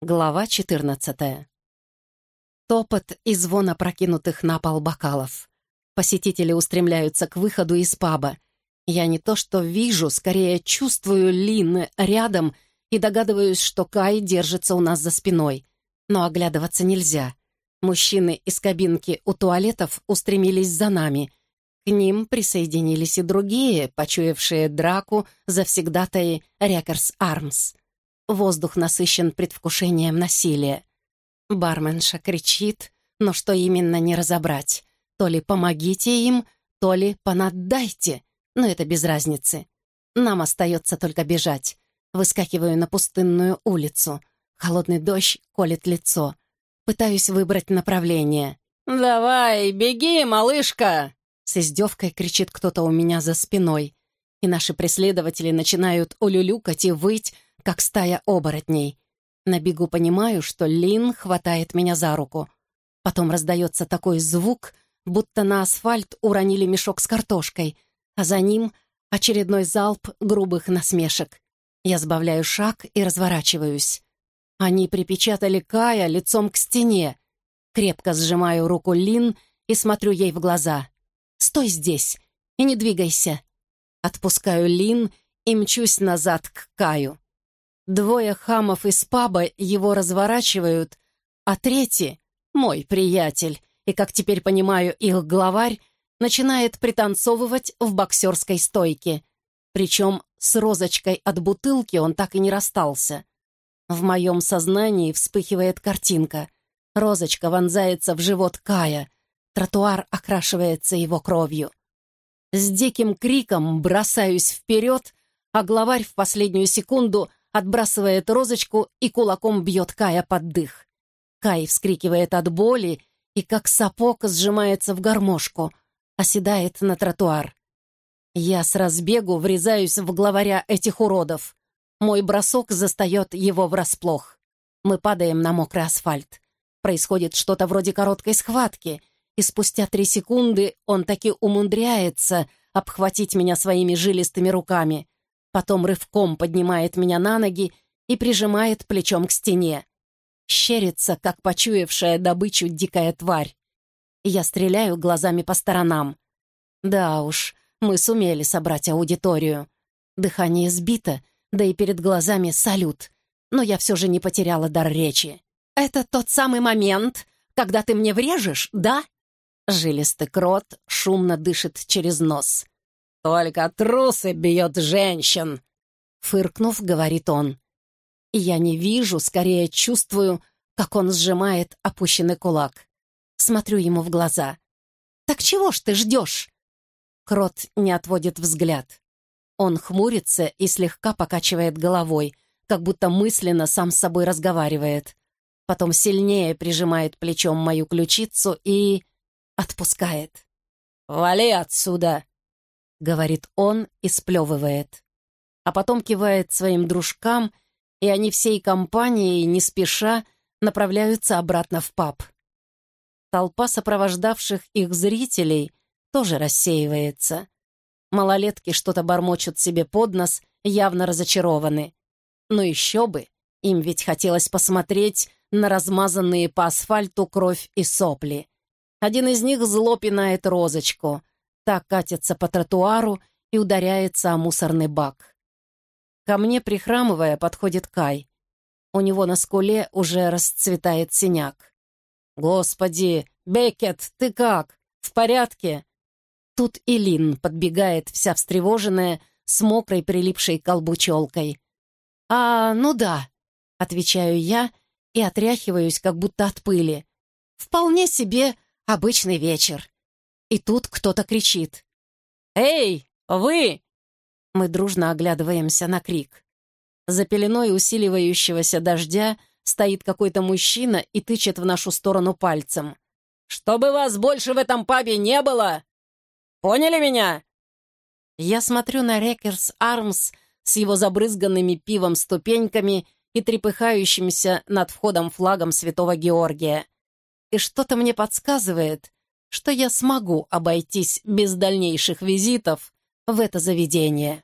Глава 14. Топот и звон опрокинутых на пол бокалов. Посетители устремляются к выходу из паба. Я не то что вижу, скорее чувствую Лин рядом и догадываюсь, что Кай держится у нас за спиной. Но оглядываться нельзя. Мужчины из кабинки у туалетов устремились за нами. К ним присоединились и другие, почуявшие драку завсегдатаи Рекерс Армс. Воздух насыщен предвкушением насилия. Барменша кричит, но что именно не разобрать. То ли помогите им, то ли понаддайте, но это без разницы. Нам остается только бежать. Выскакиваю на пустынную улицу. Холодный дождь колет лицо. Пытаюсь выбрать направление. «Давай, беги, малышка!» С издевкой кричит кто-то у меня за спиной. И наши преследователи начинают улюлюкать и выть, как стая оборотней. На бегу понимаю, что Лин хватает меня за руку. Потом раздается такой звук, будто на асфальт уронили мешок с картошкой, а за ним очередной залп грубых насмешек. Я сбавляю шаг и разворачиваюсь. Они припечатали Кая лицом к стене. Крепко сжимаю руку Лин и смотрю ей в глаза. «Стой здесь и не двигайся». Отпускаю Лин и мчусь назад к Каю. Двое хамов из паба его разворачивают, а третий, мой приятель, и, как теперь понимаю, их главарь, начинает пританцовывать в боксерской стойке. Причем с розочкой от бутылки он так и не расстался. В моем сознании вспыхивает картинка. Розочка вонзается в живот Кая. Тротуар окрашивается его кровью. С диким криком бросаюсь вперед, а главарь в последнюю секунду отбрасывает розочку и кулаком бьет Кая под дых. Кай вскрикивает от боли и, как сапог, сжимается в гармошку, оседает на тротуар. Я с разбегу врезаюсь в главаря этих уродов. Мой бросок застает его врасплох. Мы падаем на мокрый асфальт. Происходит что-то вроде короткой схватки, и спустя три секунды он таки умудряется обхватить меня своими жилистыми руками потом рывком поднимает меня на ноги и прижимает плечом к стене. Щерится, как почуявшая добычу дикая тварь. Я стреляю глазами по сторонам. Да уж, мы сумели собрать аудиторию. Дыхание сбито, да и перед глазами салют. Но я все же не потеряла дар речи. «Это тот самый момент, когда ты мне врежешь, да?» Жилистый крот шумно дышит через нос. «Только трусы бьет женщин!» Фыркнув, говорит он. я не вижу, скорее чувствую, как он сжимает опущенный кулак. Смотрю ему в глаза. «Так чего ж ты ждешь?» Крот не отводит взгляд. Он хмурится и слегка покачивает головой, как будто мысленно сам с собой разговаривает. Потом сильнее прижимает плечом мою ключицу и... отпускает. «Вали отсюда!» — говорит он и сплевывает. А потом кивает своим дружкам, и они всей компанией, не спеша, направляются обратно в паб. Толпа сопровождавших их зрителей тоже рассеивается. Малолетки что-то бормочут себе под нос, явно разочарованы. Но еще бы, им ведь хотелось посмотреть на размазанные по асфальту кровь и сопли. Один из них зло пинает розочку, так катится по тротуару и ударяется о мусорный бак. Ко мне, прихрамывая, подходит Кай. У него на скуле уже расцветает синяк. «Господи, Беккет, ты как? В порядке?» Тут и Лин подбегает, вся встревоженная, с мокрой прилипшей к. «А, ну да», — отвечаю я и отряхиваюсь, как будто от пыли. «Вполне себе обычный вечер. И тут кто-то кричит. «Эй, вы!» Мы дружно оглядываемся на крик. За пеленой усиливающегося дождя стоит какой-то мужчина и тычет в нашу сторону пальцем. «Чтобы вас больше в этом пабе не было! Поняли меня?» Я смотрю на Рекерс Армс с его забрызганными пивом ступеньками и трепыхающимся над входом флагом Святого Георгия. И что-то мне подсказывает, что я смогу обойтись без дальнейших визитов в это заведение.